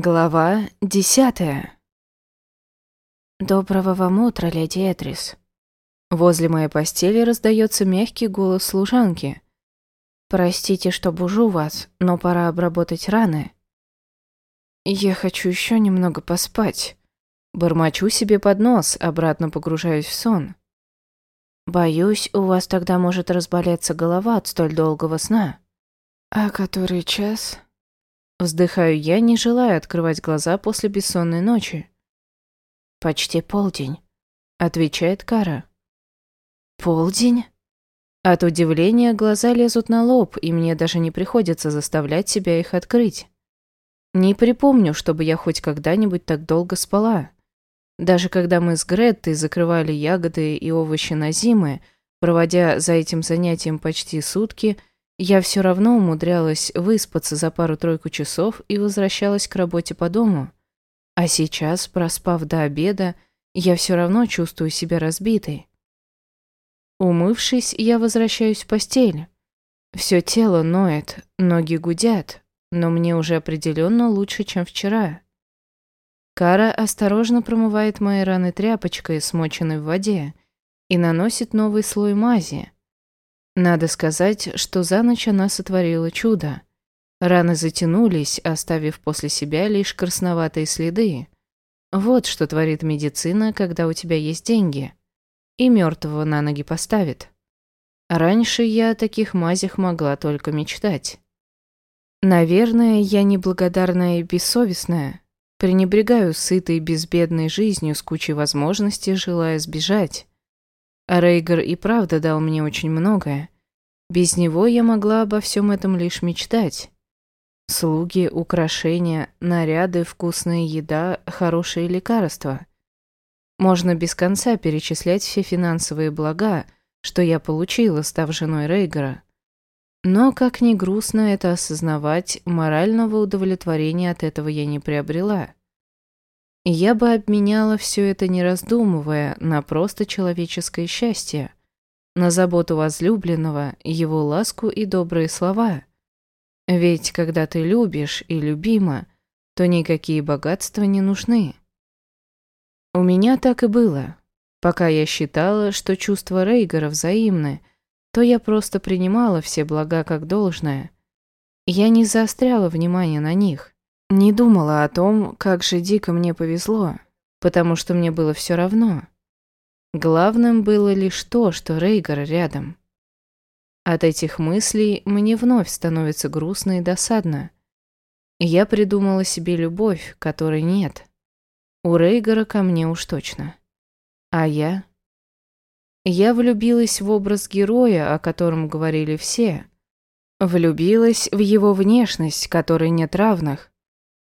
Глава десятая. Доброго вам утра, леди Этрис. Возле моей постели раздается мягкий голос служанки. Простите, что бужу вас, но пора обработать раны. Я хочу еще немного поспать. Бормочу себе под нос, обратно погружаюсь в сон. Боюсь, у вас тогда может разболеться голова от столь долгого сна. А который час? Вздыхаю я, не желая открывать глаза после бессонной ночи. «Почти полдень», — отвечает Кара. «Полдень?» От удивления глаза лезут на лоб, и мне даже не приходится заставлять себя их открыть. Не припомню, чтобы я хоть когда-нибудь так долго спала. Даже когда мы с Греттой закрывали ягоды и овощи на зимы, проводя за этим занятием почти сутки, я все равно умудрялась выспаться за пару-тройку часов и возвращалась к работе по дому. А сейчас, проспав до обеда, я все равно чувствую себя разбитой. Умывшись, я возвращаюсь в постель. Все тело ноет, ноги гудят, но мне уже определенно лучше, чем вчера. Кара осторожно промывает мои раны тряпочкой, смоченной в воде, и наносит новый слой мази – надо сказать, что за ночь она сотворила чудо. Раны затянулись, оставив после себя лишь красноватые следы. Вот что творит медицина, когда у тебя есть деньги. И мертвого на ноги поставит. Раньше я о таких мазях могла только мечтать. Наверное, я неблагодарная и бессовестная. Пренебрегаю сытой безбедной жизнью с кучей возможностей, желая сбежать. А Рейгар и правда дал мне очень многое. Без него я могла обо всем этом лишь мечтать. Слуги, украшения, наряды, вкусная еда, хорошие лекарства. Можно без конца перечислять все финансовые блага, что я получила, став женой Рейгара. Но, как ни грустно это осознавать, морального удовлетворения от этого я не приобрела. Я бы обменяла все это, не раздумывая, на просто человеческое счастье, на заботу возлюбленного, его ласку и добрые слова. Ведь когда ты любишь и любима, то никакие богатства не нужны. У меня так и было. Пока я считала, что чувства Рейгара взаимны, то я просто принимала все блага как должное. Я не заостряла внимание на них. Не думала о том, как же дико мне повезло, потому что мне было все равно. Главным было лишь то, что Рейгар рядом. От этих мыслей мне вновь становится грустно и досадно. Я придумала себе любовь, которой нет. У Рейгара ко мне уж точно. А я? Я влюбилась в образ героя, о котором говорили все. Влюбилась в его внешность, которой нет равных.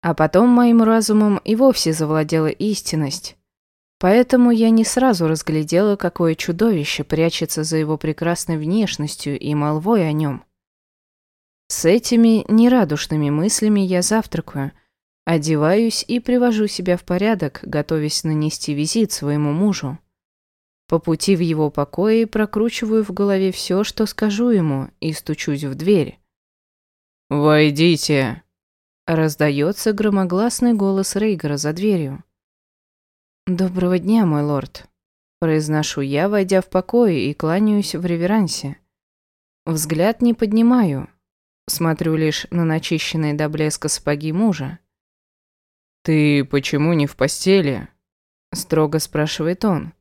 А потом моим разумом и вовсе завладела истинность. Поэтому я не сразу разглядела, какое чудовище прячется за его прекрасной внешностью и молвой о нем. С этими нерадушными мыслями я завтракаю, одеваюсь и привожу себя в порядок, готовясь нанести визит своему мужу. По пути в его покое прокручиваю в голове все, что скажу ему, и стучусь в дверь. «Войдите!» Раздается громогласный голос Рейгара за дверью. «Доброго дня, мой лорд», – произношу я, войдя в покой и кланяюсь в реверансе. Взгляд не поднимаю, смотрю лишь на начищенные до блеска сапоги мужа. «Ты почему не в постели?» – строго спрашивает он.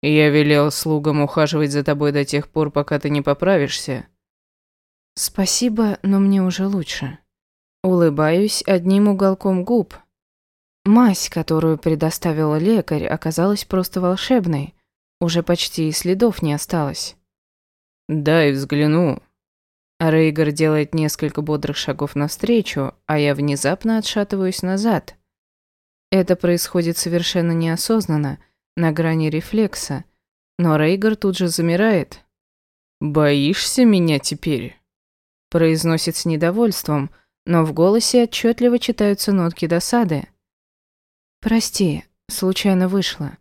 «Я велел слугам ухаживать за тобой до тех пор, пока ты не поправишься». «Спасибо, но мне уже лучше». Улыбаюсь одним уголком губ. Мазь, которую предоставила лекарь, оказалась просто волшебной. Уже почти и следов не осталось. «Дай взгляну». Рейгар делает несколько бодрых шагов навстречу, а я внезапно отшатываюсь назад. Это происходит совершенно неосознанно, на грани рефлекса, но Рейгар тут же замирает. «Боишься меня теперь?» Произносит с недовольством – но в голосе отчетливо читаются нотки досады. «Прости, случайно вышло.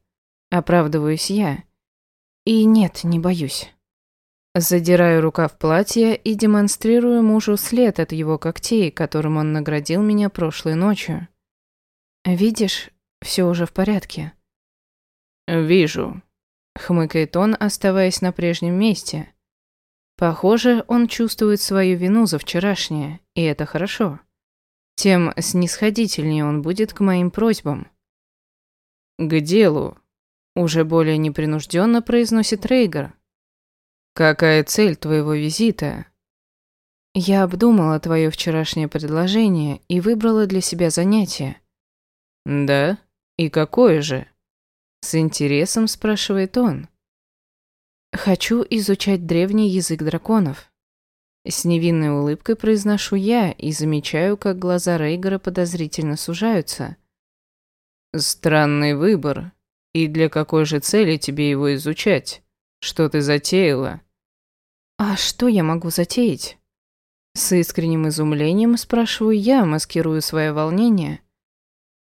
Оправдываюсь я. И нет, не боюсь». Задираю рукав платья и демонстрирую мужу след от его когтей, которым он наградил меня прошлой ночью. Видишь, все уже в порядке. Вижу. Хмыкает он, оставаясь на прежнем месте. Похоже, он чувствует свою вину за вчерашнее, и это хорошо. Тем снисходительнее он будет к моим просьбам. К делу. Уже более непринужденно произносит Рейгар. Какая цель твоего визита? Я обдумала твое вчерашнее предложение и выбрала для себя занятие. Да? И какое же? С интересом спрашивает он. Хочу изучать древний язык драконов. С невинной улыбкой произношу я и замечаю, как глаза Рейгора подозрительно сужаются. Странный выбор. И для какой же цели тебе его изучать? Что ты затеяла? А что я могу затеять? С искренним изумлением спрашиваю я, маскирую свое волнение.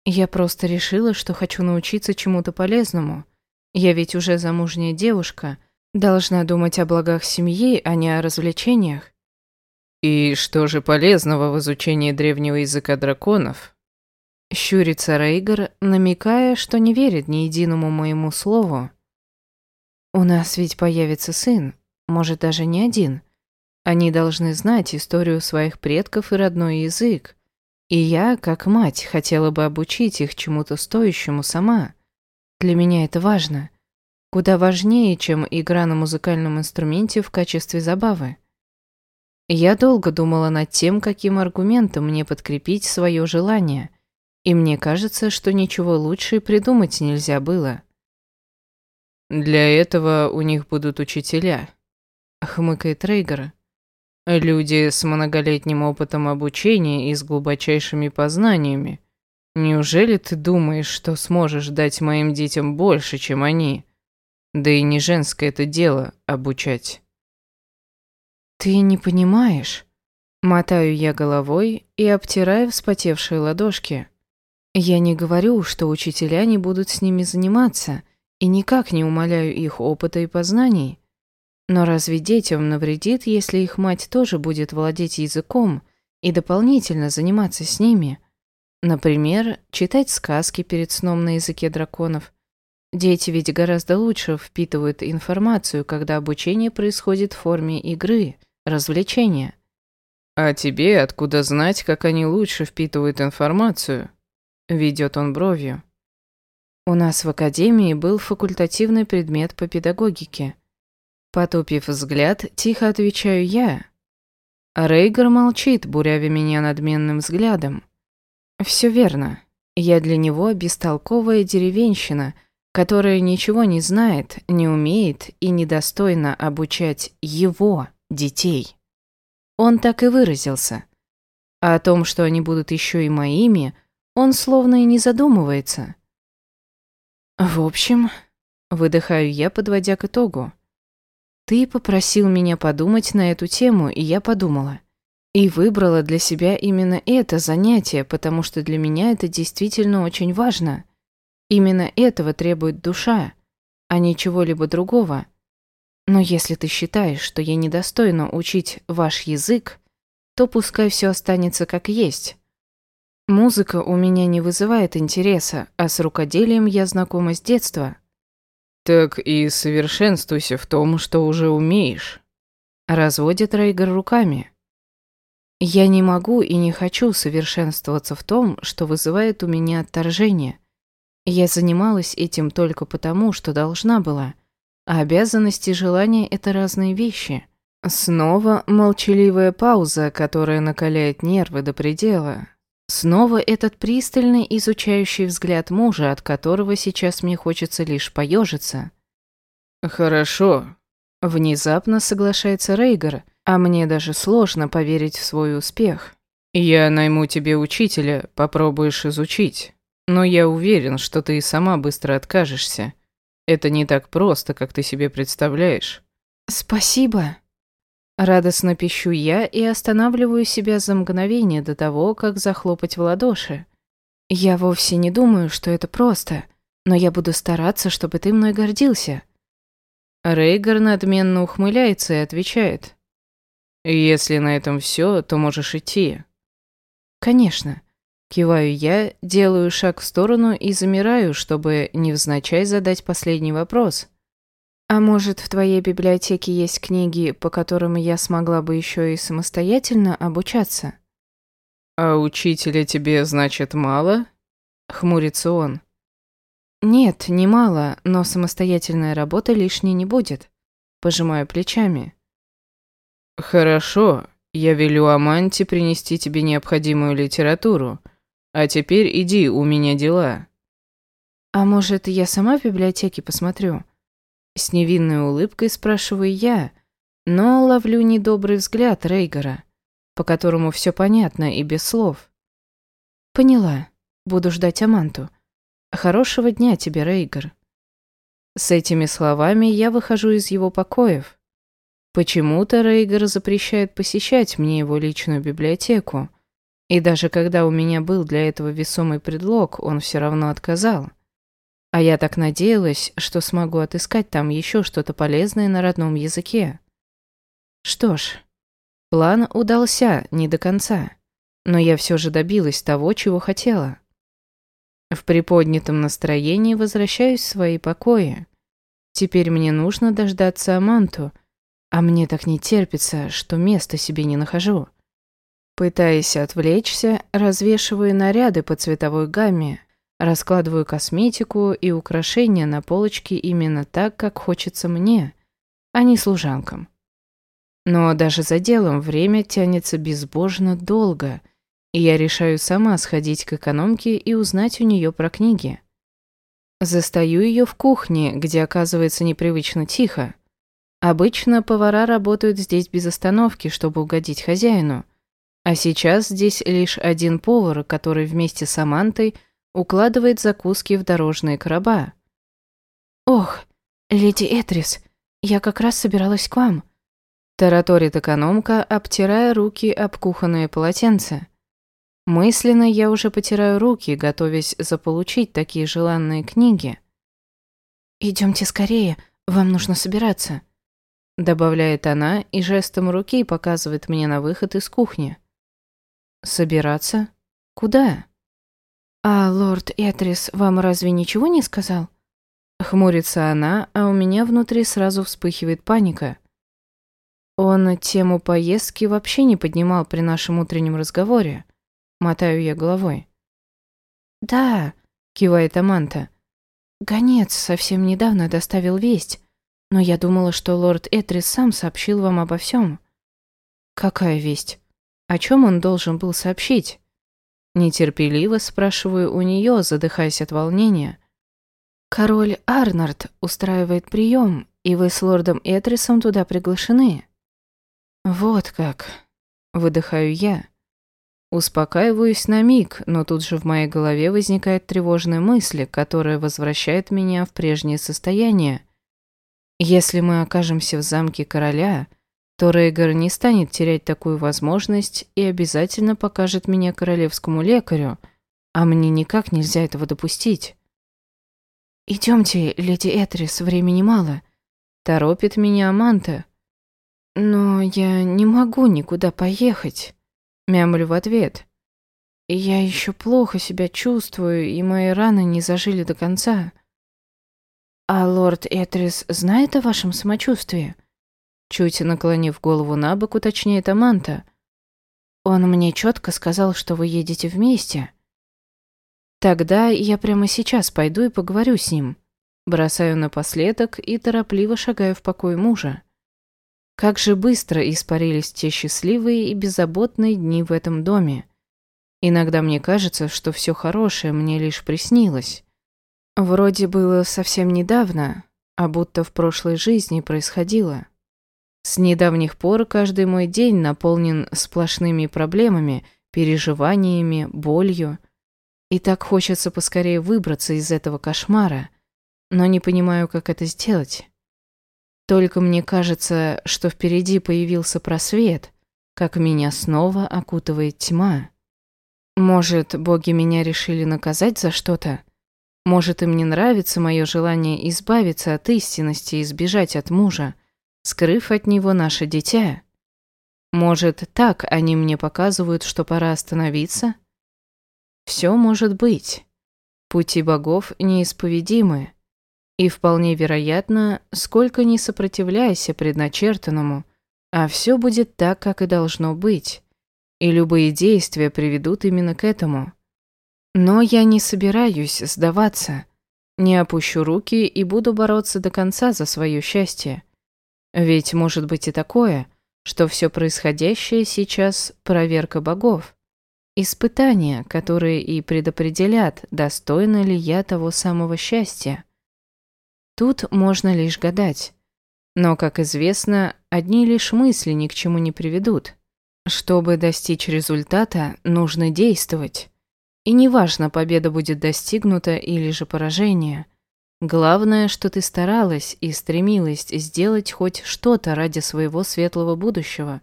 Я просто решила, что хочу научиться чему-то полезному. Я ведь уже замужняя девушка, должна думать о благах семьи, а не о развлечениях. И что же полезного в изучении древнего языка драконов? Щурится Рейгар, намекая, что не верит ни единому моему слову. У нас ведь появится сын, может даже не один. Они должны знать историю своих предков и родной язык. И я, как мать, хотела бы обучить их чему-то стоящему сама. Для меня это важно. Куда важнее, чем игра на музыкальном инструменте в качестве забавы. Я долго думала над тем, каким аргументом мне подкрепить свое желание, и мне кажется, что ничего лучше придумать нельзя было. «Для этого у них будут учителя», — хмыкает Рейгар. Люди с многолетним опытом обучения и с глубочайшими познаниями. Неужели ты думаешь, что сможешь дать моим детям больше, чем они? Да и не женское это дело обучать. Ты не понимаешь. Мотаю я головой и обтираю вспотевшие ладошки. Я не говорю, что учителя не будут с ними заниматься, и никак не умаляю их опыта и познаний. Но разве детям навредит, если их мать тоже будет владеть языком и дополнительно заниматься с ними? Например, читать сказки перед сном на языке драконов. Дети ведь гораздо лучше впитывают информацию, когда обучение происходит в форме игры, развлечения. «А тебе откуда знать, как они лучше впитывают информацию?» Ведет он бровью. У нас в академии был факультативный предмет по педагогике – Потупив взгляд, тихо отвечаю я. Рейгар молчит, буряви меня надменным взглядом. Все верно. Я для него бестолковая деревенщина, которая ничего не знает, не умеет и недостойна обучать его детей. Он так и выразился. А о том, что они будут еще и моими, он словно и не задумывается. В общем, выдыхаю я, подводя к итогу. Ты попросил меня подумать на эту тему, и я подумала. И выбрала для себя именно это занятие, потому что для меня это действительно очень важно. Именно этого требует душа, а не чего-либо другого. Но если ты считаешь, что я недостойна учить ваш язык, то пускай все останется как есть. Музыка у меня не вызывает интереса, а с рукоделием я знакома с детства. «Так и совершенствуйся в том, что уже умеешь», — разводит Рейгар руками. «Я не могу и не хочу совершенствоваться в том, что вызывает у меня отторжение. Я занималась этим только потому, что должна была, а обязанности и желания — это разные вещи». Снова молчаливая пауза, которая накаляет нервы до предела, Снова этот пристальный изучающий взгляд мужа, от которого сейчас мне хочется лишь поежиться. «Хорошо», — внезапно соглашается Рейгар, а мне даже сложно поверить в свой успех. «Я найму тебе учителя, попробуешь изучить. Но я уверен, что ты и сама быстро откажешься. Это не так просто, как ты себе представляешь». «Спасибо», Радостно пищу я и останавливаю себя за мгновение до того, как захлопать в ладоши. Я вовсе не думаю, что это просто, но я буду стараться, чтобы ты мной гордился. Рейгар надменно ухмыляется и отвечает. «Если на этом все, то можешь идти». «Конечно. Киваю я, делаю шаг в сторону и замираю, чтобы невзначай задать последний вопрос. А может, в твоей библиотеке есть книги, по которым я смогла бы еще и самостоятельно обучаться? А учителя тебе, значит, мало? Хмурится он. Нет, не мало, но самостоятельная работа лишней не будет. Пожимаю плечами. Хорошо, я велю Аманте принести тебе необходимую литературу. А теперь иди, у меня дела. А может, я сама в библиотеке посмотрю? С невинной улыбкой спрашиваю я, но ловлю недобрый взгляд Рейгора, по которому все понятно и без слов. Поняла. Буду ждать Аманту. Хорошего дня тебе, Рейгор. С этими словами я выхожу из его покоев. Почему-то Рейгор запрещает посещать мне его личную библиотеку. И даже когда у меня был для этого весомый предлог, он все равно отказал. А я так надеялась, что смогу отыскать там еще что-то полезное на родном языке. Что ж, план удался не до конца, но я все же добилась того, чего хотела. В приподнятом настроении возвращаюсь в свои покои. Теперь мне нужно дождаться Аманту, а мне так не терпится, что места себе не нахожу. Пытаясь отвлечься, развешиваю наряды по цветовой гамме, Раскладываю косметику и украшения на полочке именно так, как хочется мне, а не служанкам. Но даже за делом время тянется безбожно долго, и я решаю сама сходить к экономке и узнать у нее про книги. Застаю ее в кухне, где оказывается непривычно тихо. Обычно повара работают здесь без остановки, чтобы угодить хозяину. А сейчас здесь лишь один повар, который вместе с Амантой – укладывает закуски в дорожные короба. «Ох, леди Этрис, я как раз собиралась к вам», тараторит экономка, обтирая руки об кухонное полотенце. Мысленно я уже потираю руки, готовясь заполучить такие желанные книги. «Идемте скорее, вам нужно собираться», добавляет она и жестом руки показывает мне на выход из кухни. «Собираться? Куда?» «А лорд Этрис вам разве ничего не сказал?» Хмурится она, а у меня внутри сразу вспыхивает паника. Он тему поездки вообще не поднимал при нашем утреннем разговоре. Мотаю я головой. «Да», — кивает Аманта. «Гонец совсем недавно доставил весть, но я думала, что лорд Этрис сам сообщил вам обо всем». «Какая весть? О чем он должен был сообщить?» Нетерпеливо спрашиваю у нее, задыхаясь от волнения. «Король Арнард устраивает прием, и вы с лордом Этрисом туда приглашены». «Вот как», — выдыхаю я. Успокаиваюсь на миг, но тут же в моей голове возникает тревожная мысль, которая возвращает меня в прежнее состояние. Если мы окажемся в замке короля, то Рейгар не станет терять такую возможность и обязательно покажет меня королевскому лекарю, а мне никак нельзя этого допустить. «Идемте, леди Этрис, времени мало», — торопит меня Аманта. «Но я не могу никуда поехать», — мямлю в ответ. «Я еще плохо себя чувствую, и мои раны не зажили до конца». «А лорд Этрис знает о вашем самочувствии?» Чуть наклонив голову на бок, уточняет Аманта. «Он мне четко сказал, что вы едете вместе». «Тогда я прямо сейчас пойду и поговорю с ним». Бросаю напоследок и торопливо шагаю в покой мужа. Как же быстро испарились те счастливые и беззаботные дни в этом доме. Иногда мне кажется, что все хорошее мне лишь приснилось. Вроде было совсем недавно, а будто в прошлой жизни происходило. С недавних пор каждый мой день наполнен сплошными проблемами, переживаниями, болью. И так хочется поскорее выбраться из этого кошмара, но не понимаю, как это сделать. Только мне кажется, что впереди появился просвет, как меня снова окутывает тьма. Может, боги меня решили наказать за что-то? Может, им не нравится мое желание избавиться от истинности и сбежать от мужа? Скрыв от него наше дитя. Может, так они мне показывают, что пора остановиться? Все может быть. Пути богов неисповедимы. И вполне вероятно, сколько ни сопротивляйся предначертанному, а все будет так, как и должно быть. И любые действия приведут именно к этому. Но я не собираюсь сдаваться. Не опущу руки и буду бороться до конца за свое счастье. Ведь может быть и такое, что все происходящее сейчас – проверка богов. Испытания, которые и предопределят, достойна ли я того самого счастья. Тут можно лишь гадать. Но, как известно, одни лишь мысли ни к чему не приведут. Чтобы достичь результата, нужно действовать. И неважно, победа будет достигнута или же поражение. Главное, что ты старалась и стремилась сделать хоть что-то ради своего светлого будущего.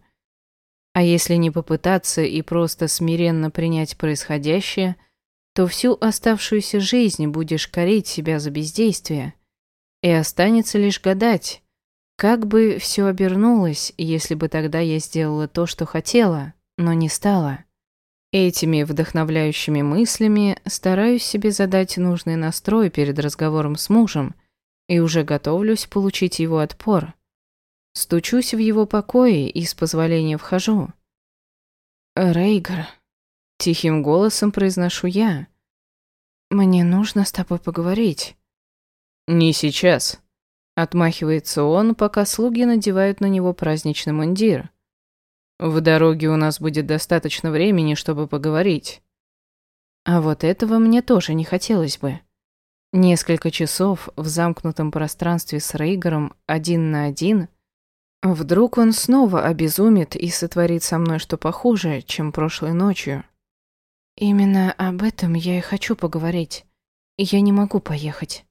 А если не попытаться и просто смиренно принять происходящее, то всю оставшуюся жизнь будешь корить себя за бездействие. И останется лишь гадать, как бы все обернулось, если бы тогда я сделала то, что хотела, но не стала. Этими вдохновляющими мыслями стараюсь себе задать нужный настрой перед разговором с мужем и уже готовлюсь получить его отпор. Стучусь в его покое и с позволения вхожу. «Рейгар», — тихим голосом произношу я, — «мне нужно с тобой поговорить». «Не сейчас», — отмахивается он, пока слуги надевают на него праздничный мундир. В дороге у нас будет достаточно времени, чтобы поговорить. А вот этого мне тоже не хотелось бы. Несколько часов в замкнутом пространстве с Рейгером один на один. Вдруг он снова обезумит и сотворит со мной что похуже, чем прошлой ночью. Именно об этом я и хочу поговорить. Я не могу поехать.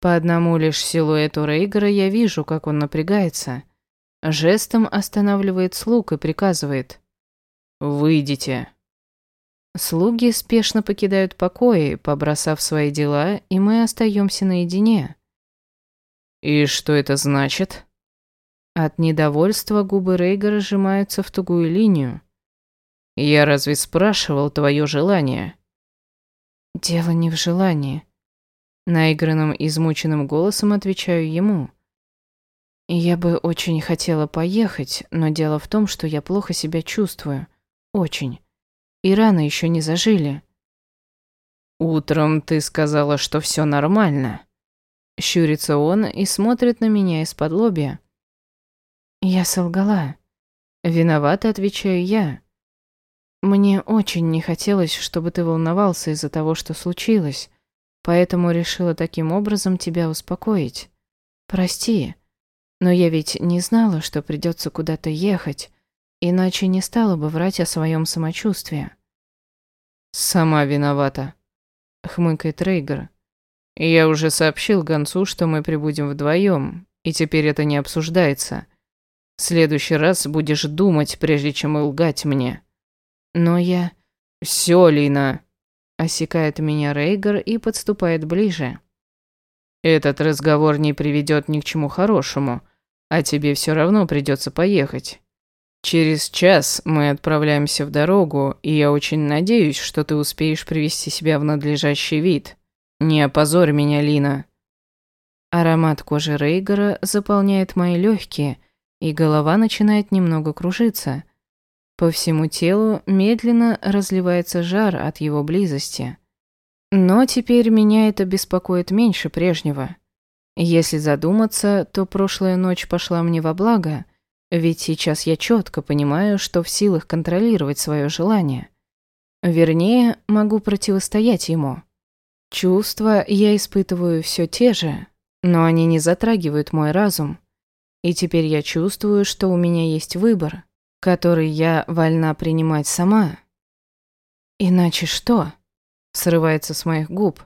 По одному лишь силуэту Рейгера я вижу, как он напрягается – Жестом останавливает слуг и приказывает. «Выйдите». Слуги спешно покидают покои, побросав свои дела, и мы остаемся наедине. «И что это значит?» От недовольства губы Рейгара сжимаются в тугую линию. «Я разве спрашивал твое желание?» «Дело не в желании». Наигранным измученным голосом отвечаю ему. Я бы очень хотела поехать, но дело в том, что я плохо себя чувствую. Очень. И раны еще не зажили. Утром ты сказала, что все нормально. Щурится он и смотрит на меня из-под лобья. Я солгала. Виновата, отвечаю я. Мне очень не хотелось, чтобы ты волновался из-за того, что случилось, поэтому решила таким образом тебя успокоить. Прости. Но я ведь не знала, что придется куда-то ехать, иначе не стала бы врать о своем самочувствии. «Сама виновата», — хмыкает Рейгер. «Я уже сообщил Гонцу, что мы прибудем вдвоем, и теперь это не обсуждается. В следующий раз будешь думать, прежде чем лгать мне». «Но я...» «Всё, Лина», — осекает меня Рейгер и подступает ближе. «Этот разговор не приведет ни к чему хорошему» а тебе все равно придется поехать. Через час мы отправляемся в дорогу, и я очень надеюсь, что ты успеешь привести себя в надлежащий вид. Не опозорь меня, Лина». Аромат кожи Рейгера заполняет мои легкие, и голова начинает немного кружиться. По всему телу медленно разливается жар от его близости. Но теперь меня это беспокоит меньше прежнего. Если задуматься, то прошлая ночь пошла мне во благо, ведь сейчас я четко понимаю, что в силах контролировать свое желание. Вернее, могу противостоять ему. Чувства я испытываю все те же, но они не затрагивают мой разум. И теперь я чувствую, что у меня есть выбор, который я вольна принимать сама. Иначе что? Срывается с моих губ.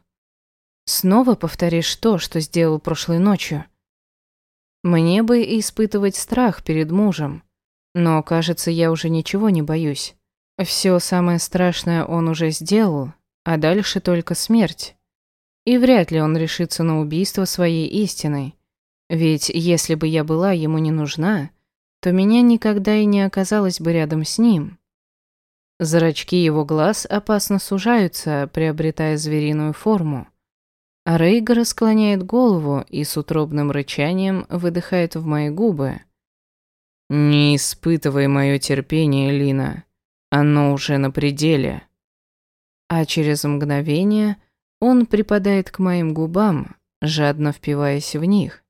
Снова повторишь то, что сделал прошлой ночью. Мне бы испытывать страх перед мужем, но, кажется, я уже ничего не боюсь. Все самое страшное он уже сделал, а дальше только смерть. И вряд ли он решится на убийство своей истиной. Ведь если бы я была ему не нужна, то меня никогда и не оказалось бы рядом с ним. Зрачки его глаз опасно сужаются, приобретая звериную форму. А Рейгар склоняет голову и с утробным рычанием выдыхает в мои губы. «Не испытывай мое терпение, Лина. Оно уже на пределе». А через мгновение он припадает к моим губам, жадно впиваясь в них.